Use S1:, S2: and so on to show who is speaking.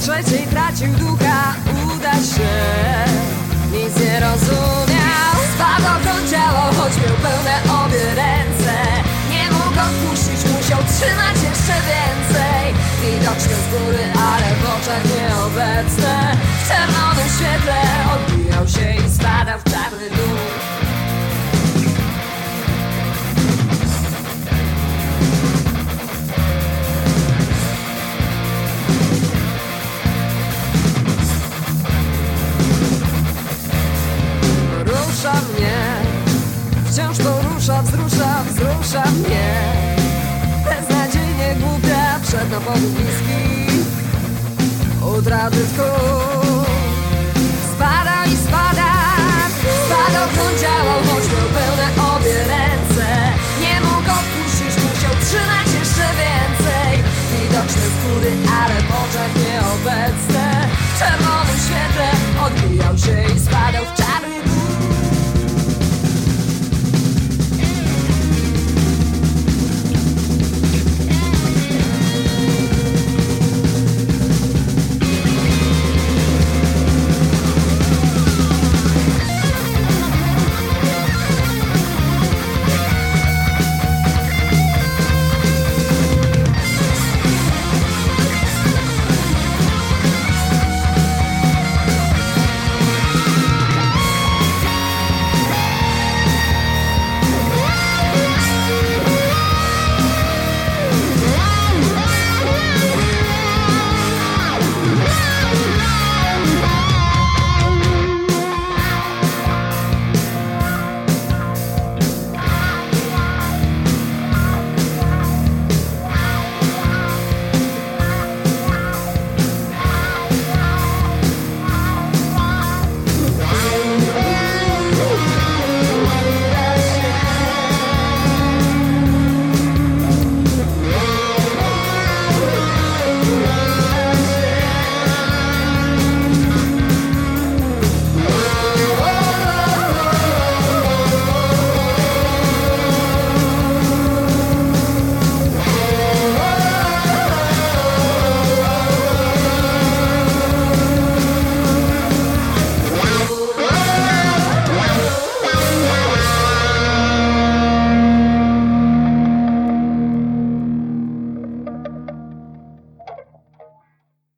S1: trzeciej tracił ducha Uda się, nic nie rozumiał. Spadał to ciało, choć miał pełne obie ręce. Nie mógł odpuścić, musiał trzymać jeszcze więcej. Widocznie z góry copo de whisky, outra vez com.